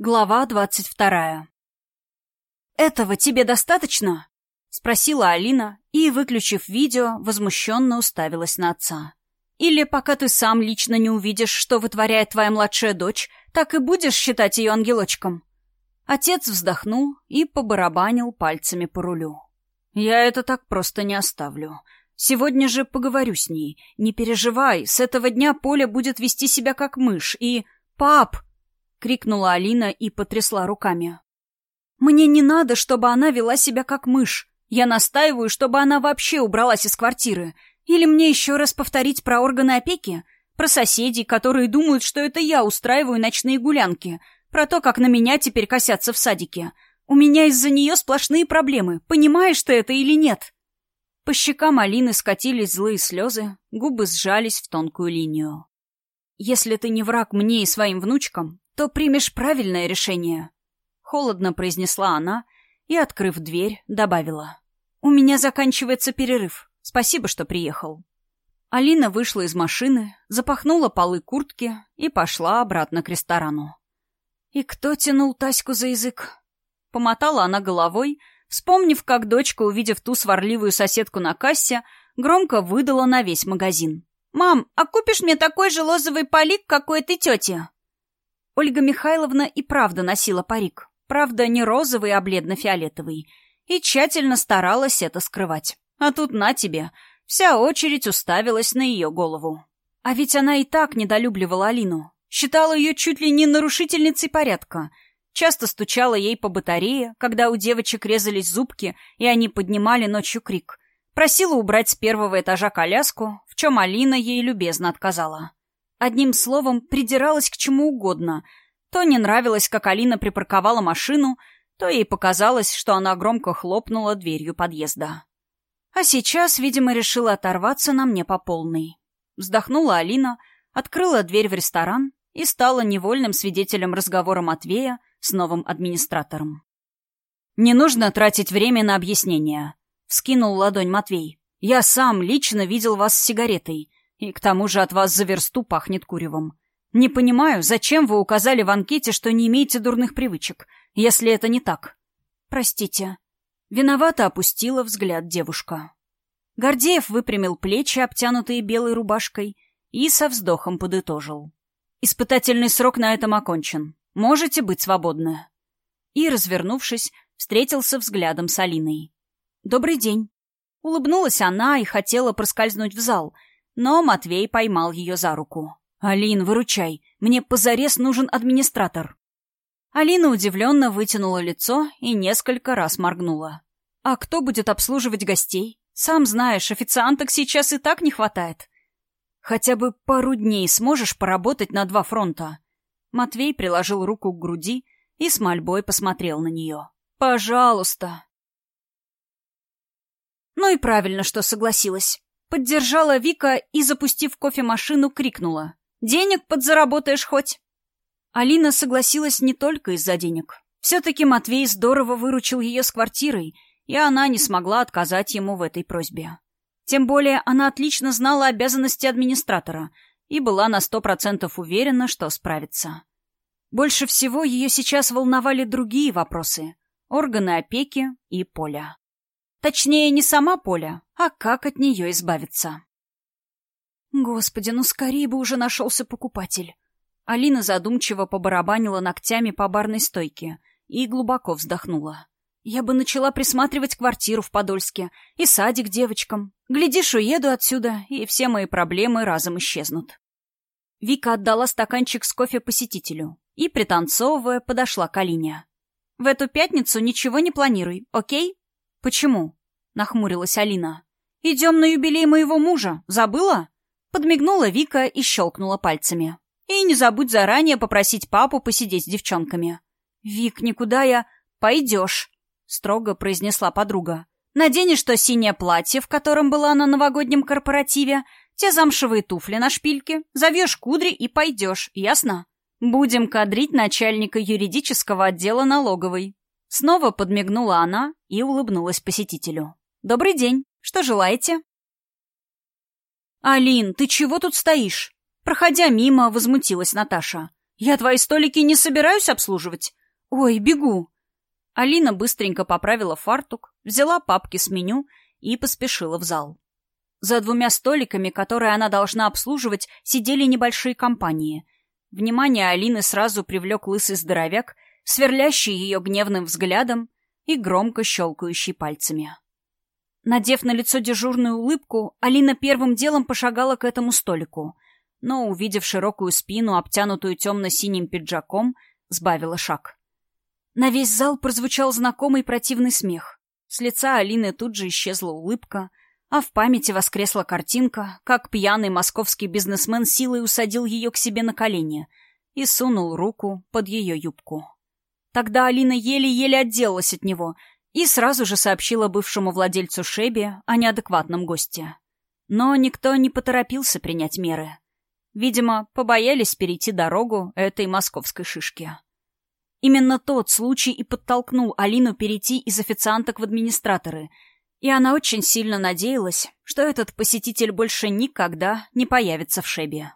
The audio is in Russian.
Глава двадцать вторая. «Этого тебе достаточно?» — спросила Алина и, выключив видео, возмущенно уставилась на отца. «Или пока ты сам лично не увидишь, что вытворяет твоя младшая дочь, так и будешь считать ее ангелочком?» Отец вздохнул и побарабанил пальцами по рулю. «Я это так просто не оставлю. Сегодня же поговорю с ней. Не переживай, с этого дня Поля будет вести себя как мышь и... Пап!» — крикнула Алина и потрясла руками. «Мне не надо, чтобы она вела себя как мышь. Я настаиваю, чтобы она вообще убралась из квартиры. Или мне еще раз повторить про органы опеки? Про соседей, которые думают, что это я устраиваю ночные гулянки. Про то, как на меня теперь косятся в садике. У меня из-за нее сплошные проблемы. Понимаешь ты это или нет?» По щекам Алины скатились злые слезы, губы сжались в тонкую линию. «Если ты не враг мне и своим внучкам, то примешь правильное решение», — холодно произнесла она и, открыв дверь, добавила. «У меня заканчивается перерыв. Спасибо, что приехал». Алина вышла из машины, запахнула полы куртки и пошла обратно к ресторану. «И кто тянул Таську за язык?» Помотала она головой, вспомнив, как дочка, увидев ту сварливую соседку на кассе, громко выдала на весь магазин. «Мам, а купишь мне такой же лозовый полик, как у этой тети?» Ольга Михайловна и правда носила парик. Правда, не розовый, а бледно-фиолетовый. И тщательно старалась это скрывать. А тут на тебе. Вся очередь уставилась на ее голову. А ведь она и так недолюбливала Алину. Считала ее чуть ли не нарушительницей порядка. Часто стучала ей по батарее, когда у девочек резались зубки, и они поднимали ночью крик. Просила убрать с первого этажа коляску, в чем Алина ей любезно отказала. Одним словом, придиралась к чему угодно. То не нравилось, как Алина припарковала машину, то ей показалось, что она громко хлопнула дверью подъезда. А сейчас, видимо, решила оторваться на мне по полной. Вздохнула Алина, открыла дверь в ресторан и стала невольным свидетелем разговора Матвея с новым администратором. «Не нужно тратить время на объяснения», — вскинул ладонь Матвей. «Я сам лично видел вас с сигаретой. И к тому же от вас за версту пахнет куревом. Не понимаю, зачем вы указали в анкете, что не имеете дурных привычек, если это не так? Простите. Виновато опустила взгляд девушка. Гордеев выпрямил плечи, обтянутые белой рубашкой, и со вздохом подытожил. «Испытательный срок на этом окончен. Можете быть свободны». И, развернувшись, встретился взглядом с Алиной. «Добрый день». Улыбнулась она и хотела проскользнуть в зал — но Матвей поймал ее за руку. «Алин, выручай. Мне позарез нужен администратор». Алина удивленно вытянула лицо и несколько раз моргнула. «А кто будет обслуживать гостей? Сам знаешь, официанток сейчас и так не хватает. Хотя бы пару дней сможешь поработать на два фронта». Матвей приложил руку к груди и с мольбой посмотрел на нее. «Пожалуйста». Ну и правильно, что согласилась. Поддержала Вика и, запустив кофемашину, крикнула. «Денег подзаработаешь хоть?» Алина согласилась не только из-за денег. Все-таки Матвей здорово выручил ее с квартирой, и она не смогла отказать ему в этой просьбе. Тем более она отлично знала обязанности администратора и была на сто процентов уверена, что справится. Больше всего ее сейчас волновали другие вопросы — органы опеки и поля. Точнее, не сама Поля, а как от нее избавиться. Господи, ну скорее бы уже нашелся покупатель. Алина задумчиво побарабанила ногтями по барной стойке и глубоко вздохнула. Я бы начала присматривать квартиру в Подольске и садик девочкам. Глядишь, уеду отсюда, и все мои проблемы разом исчезнут. Вика отдала стаканчик с кофе посетителю и, пританцовывая, подошла к Алине. «В эту пятницу ничего не планируй, окей?» «Почему?» — нахмурилась Алина. «Идем на юбилей моего мужа. Забыла?» Подмигнула Вика и щелкнула пальцами. «И не забудь заранее попросить папу посидеть с девчонками». «Вик, никуда я...» «Пойдешь», — строго произнесла подруга. «Наденешь то синее платье, в котором была на новогоднем корпоративе, те замшевые туфли на шпильке, завьешь кудри и пойдешь, ясно? Будем кадрить начальника юридического отдела налоговой. Снова подмигнула она и улыбнулась посетителю. «Добрый день. Что желаете?» «Алин, ты чего тут стоишь?» Проходя мимо, возмутилась Наташа. Я твои столики не собираюсь обслуживать. Ой, бегу!» Алина быстренько поправила фартук, взяла папки с меню и поспешила в зал. За двумя столиками, которые она должна обслуживать, сидели небольшие компании. Внимание Алины сразу привлек лысый здоровяк, сверлящий ее гневным взглядом и громко щелкающий пальцами. Надев на лицо дежурную улыбку, Алина первым делом пошагала к этому столику, но, увидев широкую спину, обтянутую темно-синим пиджаком, сбавила шаг. На весь зал прозвучал знакомый противный смех. С лица Алины тут же исчезла улыбка, а в памяти воскресла картинка, как пьяный московский бизнесмен силой усадил ее к себе на колени и сунул руку под ее юбку. Тогда Алина еле-еле отделалась от него и сразу же сообщила бывшему владельцу Шеби о неадекватном госте. Но никто не поторопился принять меры. Видимо, побоялись перейти дорогу этой московской шишки. Именно тот случай и подтолкнул Алину перейти из официанток в администраторы — и она очень сильно надеялась, что этот посетитель больше никогда не появится в Шебе.